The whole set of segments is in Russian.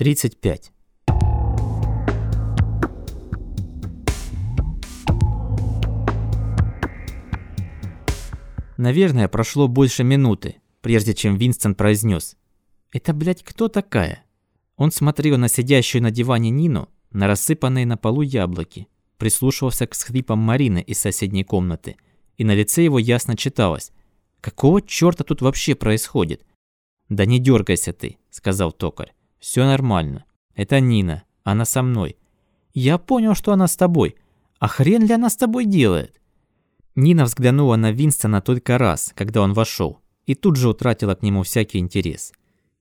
35. Наверное, прошло больше минуты, прежде чем Винстон произнес: «Это, блядь, кто такая?» Он смотрел на сидящую на диване Нину, на рассыпанные на полу яблоки, прислушивался к скрипам Марины из соседней комнаты, и на лице его ясно читалось. «Какого чёрта тут вообще происходит?» «Да не дергайся ты», — сказал токарь. Все нормально. Это Нина. Она со мной. Я понял, что она с тобой. А хрен ли она с тобой делает? Нина взглянула на Винстона только раз, когда он вошел, и тут же утратила к нему всякий интерес.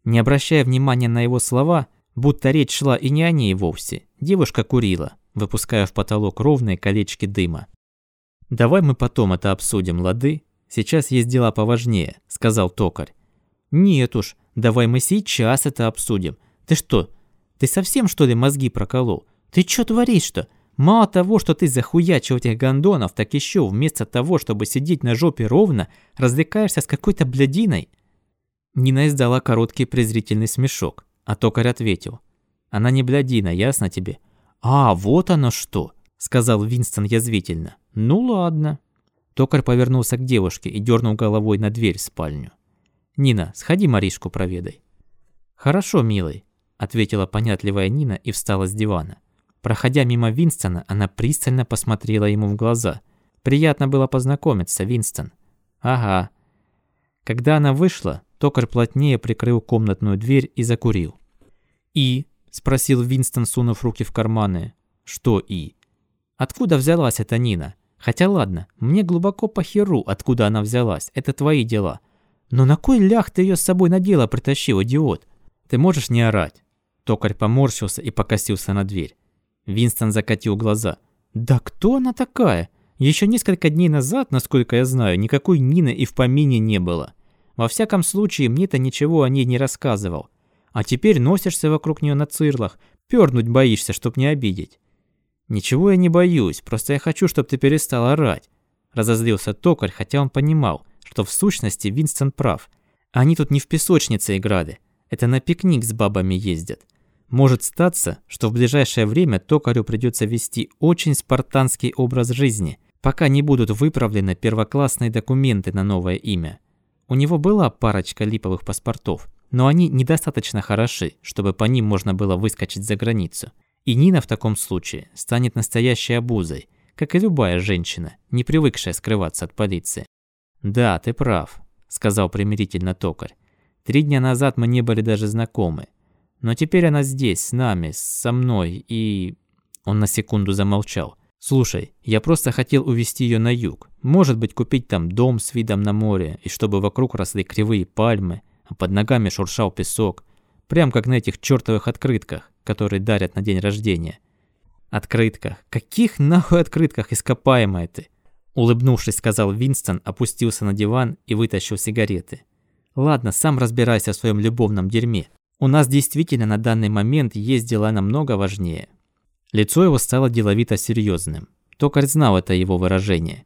Не обращая внимания на его слова, будто речь шла и не о ней вовсе, девушка курила, выпуская в потолок ровные колечки дыма. «Давай мы потом это обсудим, лады? Сейчас есть дела поважнее», — сказал токарь. «Нет уж, давай мы сейчас это обсудим. Ты что, ты совсем что ли мозги проколол? Ты что творишь-то? Мало того, что ты захуячил этих гондонов, так еще вместо того, чтобы сидеть на жопе ровно, развлекаешься с какой-то блядиной. Нина издала короткий презрительный смешок, а токарь ответил. Она не блядина, ясно тебе? А, вот оно что, сказал Винстон язвительно. Ну ладно. Токарь повернулся к девушке и дернул головой на дверь в спальню. «Нина, сходи Маришку проведай». «Хорошо, милый», ответила понятливая Нина и встала с дивана. Проходя мимо Винстона, она пристально посмотрела ему в глаза. Приятно было познакомиться, Винстон. Ага. Когда она вышла, токарь плотнее прикрыл комнатную дверь и закурил. «И?» – спросил Винстон, сунув руки в карманы. «Что «и?» «Откуда взялась эта Нина? Хотя ладно, мне глубоко по херу, откуда она взялась, это твои дела. Но на кой лях ты ее с собой на дело притащил, идиот? Ты можешь не орать?» Токарь поморщился и покосился на дверь. Винстон закатил глаза. «Да кто она такая? Еще несколько дней назад, насколько я знаю, никакой Нины и в помине не было. Во всяком случае, мне-то ничего о ней не рассказывал. А теперь носишься вокруг нее на цирлах, пернуть боишься, чтоб не обидеть». «Ничего я не боюсь, просто я хочу, чтобы ты перестал орать», – разозлился токарь, хотя он понимал, что в сущности Винстон прав. Они тут не в песочнице играли, это на пикник с бабами ездят. Может статься, что в ближайшее время токарю придется вести очень спартанский образ жизни, пока не будут выправлены первоклассные документы на новое имя. У него была парочка липовых паспортов, но они недостаточно хороши, чтобы по ним можно было выскочить за границу. И Нина в таком случае станет настоящей обузой, как и любая женщина, не привыкшая скрываться от полиции. «Да, ты прав», – сказал примирительно токарь. «Три дня назад мы не были даже знакомы. Но теперь она здесь, с нами, со мной, и...» Он на секунду замолчал. «Слушай, я просто хотел увезти ее на юг. Может быть, купить там дом с видом на море, и чтобы вокруг росли кривые пальмы, а под ногами шуршал песок. Прям как на этих чертовых открытках, которые дарят на день рождения». «Открытках? Каких нахуй открытках ископаемая ты?» Улыбнувшись, сказал Винстон, опустился на диван и вытащил сигареты. «Ладно, сам разбирайся в своем любовном дерьме. У нас действительно на данный момент есть дела намного важнее. Лицо его стало деловито серьезным. Токарь знал это его выражение.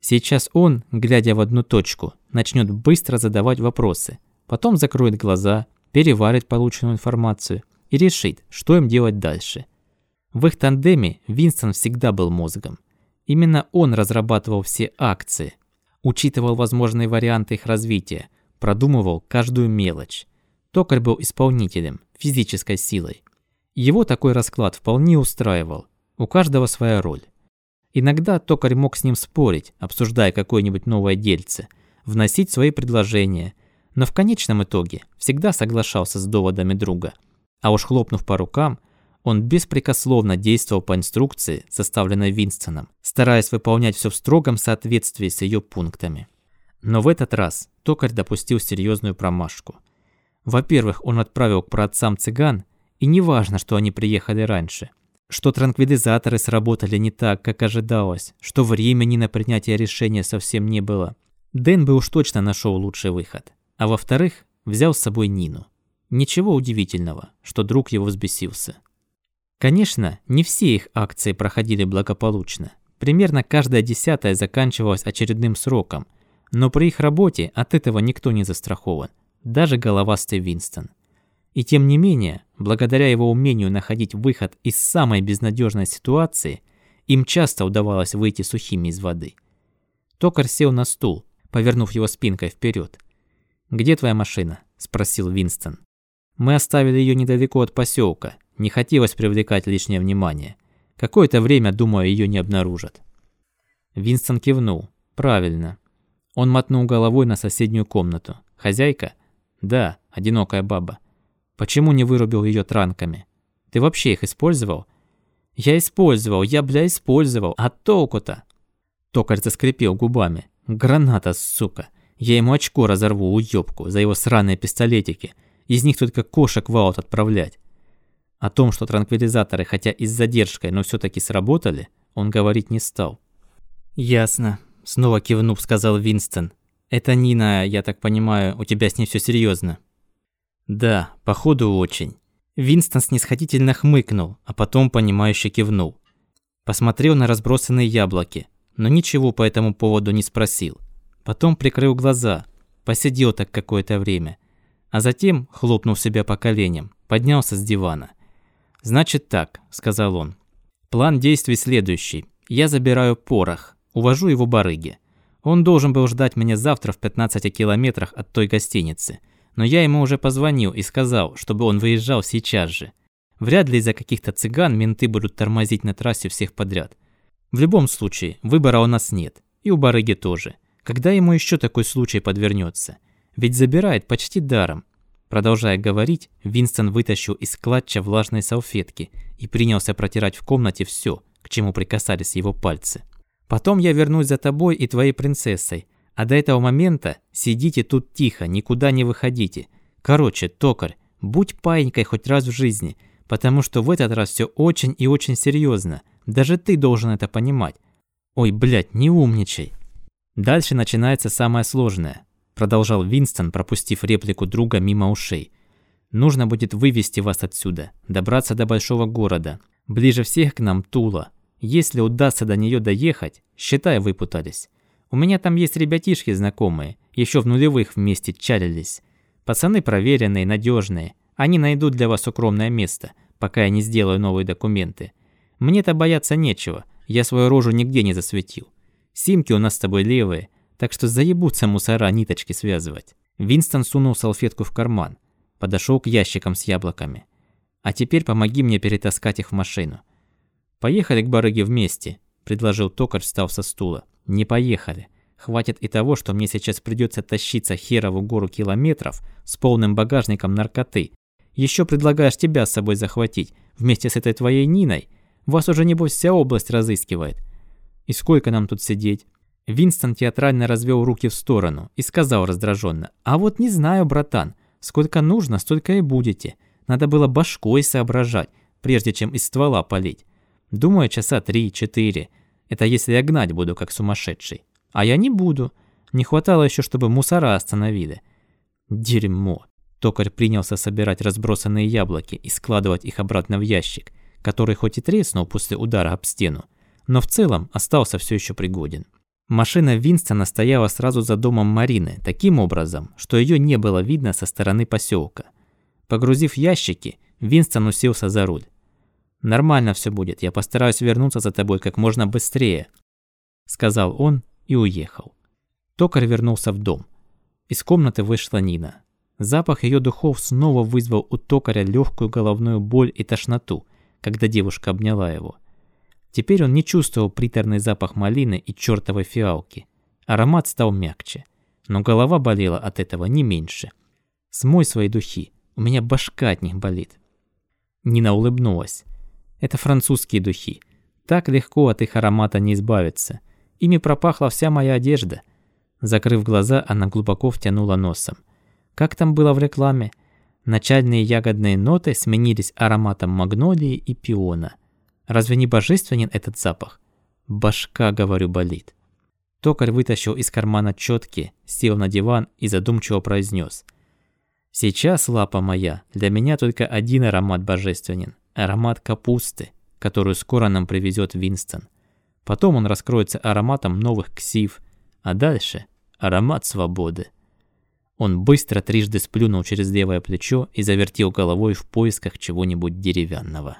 Сейчас он, глядя в одну точку, начнет быстро задавать вопросы, потом закроет глаза, переварит полученную информацию и решит, что им делать дальше. В их тандеме Винстон всегда был мозгом. Именно он разрабатывал все акции, учитывал возможные варианты их развития, продумывал каждую мелочь. Токарь был исполнителем, физической силой. Его такой расклад вполне устраивал. У каждого своя роль. Иногда токарь мог с ним спорить, обсуждая какое-нибудь новое дельце, вносить свои предложения, но в конечном итоге всегда соглашался с доводами друга. А уж хлопнув по рукам, он беспрекословно действовал по инструкции, составленной Винстоном, стараясь выполнять все в строгом соответствии с ее пунктами. Но в этот раз токарь допустил серьезную промашку – во-первых, он отправил к праотцам цыган, и не важно, что они приехали раньше, что транквилизаторы сработали не так, как ожидалось, что времени на принятие решения совсем не было. Дэн бы уж точно нашел лучший выход. А во-вторых, взял с собой Нину. Ничего удивительного, что друг его взбесился. Конечно, не все их акции проходили благополучно. Примерно каждая десятая заканчивалась очередным сроком, но при их работе от этого никто не застрахован даже головастый Винстон. И тем не менее, благодаря его умению находить выход из самой безнадежной ситуации, им часто удавалось выйти сухими из воды. Токарь сел на стул, повернув его спинкой вперед. «Где твоя машина?» – спросил Винстон. «Мы оставили ее недалеко от поселка. Не хотелось привлекать лишнее внимание. Какое-то время, думаю, ее не обнаружат». Винстон кивнул. «Правильно». Он мотнул головой на соседнюю комнату. «Хозяйка?» «Да, одинокая баба. Почему не вырубил ее транками? Ты вообще их использовал?» «Я использовал, я, бля, использовал. А толку-то?» Токарь заскрипел губами. «Граната, сука. Я ему очко разорву, уёбку, за его сраные пистолетики. Из них только кошек в аут отправлять». О том, что транквилизаторы, хотя и с задержкой, но все таки сработали, он говорить не стал. «Ясно», – снова кивнув, сказал Винстон. «Это Нина, я так понимаю, у тебя с ней все серьезно. «Да, походу очень». Винстон снисходительно хмыкнул, а потом понимающе кивнул. Посмотрел на разбросанные яблоки, но ничего по этому поводу не спросил. Потом прикрыл глаза, посидел так какое-то время, а затем, хлопнув себя по коленям, поднялся с дивана. «Значит так», – сказал он. «План действий следующий. Я забираю порох, Увожу его барыги. Он должен был ждать меня завтра в 15 километрах от той гостиницы. Но я ему уже позвонил и сказал, чтобы он выезжал сейчас же. Вряд ли из-за каких-то цыган менты будут тормозить на трассе всех подряд. В любом случае, выбора у нас нет. И у барыги тоже. Когда ему еще такой случай подвернется? Ведь забирает почти даром. Продолжая говорить, Винстон вытащил из клатча влажные салфетки и принялся протирать в комнате все, к чему прикасались его пальцы. Потом я вернусь за тобой и твоей принцессой. А до этого момента сидите тут тихо, никуда не выходите. Короче, токарь, будь паинькой хоть раз в жизни, потому что в этот раз все очень и очень серьезно. Даже ты должен это понимать. Ой, блядь, не умничай. Дальше начинается самое сложное, продолжал Винстон, пропустив реплику друга мимо ушей. Нужно будет вывести вас отсюда, добраться до большого города. Ближе всех к нам Тула. Если удастся до нее доехать, считай, выпутались. У меня там есть ребятишки знакомые, еще в нулевых вместе чалились. Пацаны проверенные, надежные. Они найдут для вас укромное место, пока я не сделаю новые документы. Мне-то бояться нечего, я свою рожу нигде не засветил. Симки у нас с тобой левые, так что заебутся мусора ниточки связывать. Винстон сунул салфетку в карман, подошел к ящикам с яблоками. А теперь помоги мне перетаскать их в машину. «Поехали к барыге вместе», – предложил токарь, встав со стула. «Не поехали. Хватит и того, что мне сейчас придется тащиться херову гору километров с полным багажником наркоты. Еще предлагаешь тебя с собой захватить, вместе с этой твоей Ниной. Вас уже, небось, вся область разыскивает. И сколько нам тут сидеть?» Винстон театрально развел руки в сторону и сказал раздраженно. «А вот не знаю, братан. Сколько нужно, столько и будете. Надо было башкой соображать, прежде чем из ствола полить. Думаю, часа три-четыре. Это если я гнать буду, как сумасшедший. А я не буду. Не хватало еще, чтобы мусора остановили. Дерьмо. Токарь принялся собирать разбросанные яблоки и складывать их обратно в ящик, который хоть и треснул после удара об стену, но в целом остался все еще пригоден. Машина Винстона стояла сразу за домом Марины, таким образом, что ее не было видно со стороны поселка. Погрузив ящики, Винстон уселся за руль. Нормально все будет, я постараюсь вернуться за тобой как можно быстрее», – сказал он и уехал. Токарь вернулся в дом. Из комнаты вышла Нина. Запах ее духов снова вызвал у токаря легкую головную боль и тошноту, когда девушка обняла его. Теперь он не чувствовал приторный запах малины и чертовой фиалки. Аромат стал мягче, но голова болела от этого не меньше. «Смой свои духи, у меня башка от них болит». Нина улыбнулась. Это французские духи. Так легко от их аромата не избавиться. Ими пропахла вся моя одежда. Закрыв глаза, она глубоко втянула носом. Как там было в рекламе? Начальные ягодные ноты сменились ароматом магнолии и пиона. Разве не божественен этот запах? Башка, говорю, болит. Токарь вытащил из кармана четки, сел на диван и задумчиво произнес: «Сейчас, лапа моя, для меня только один аромат божественен аромат капусты, которую скоро нам привезет Винстон. Потом он раскроется ароматом новых ксив, а дальше аромат свободы. Он быстро трижды сплюнул через левое плечо и завертел головой в поисках чего-нибудь деревянного.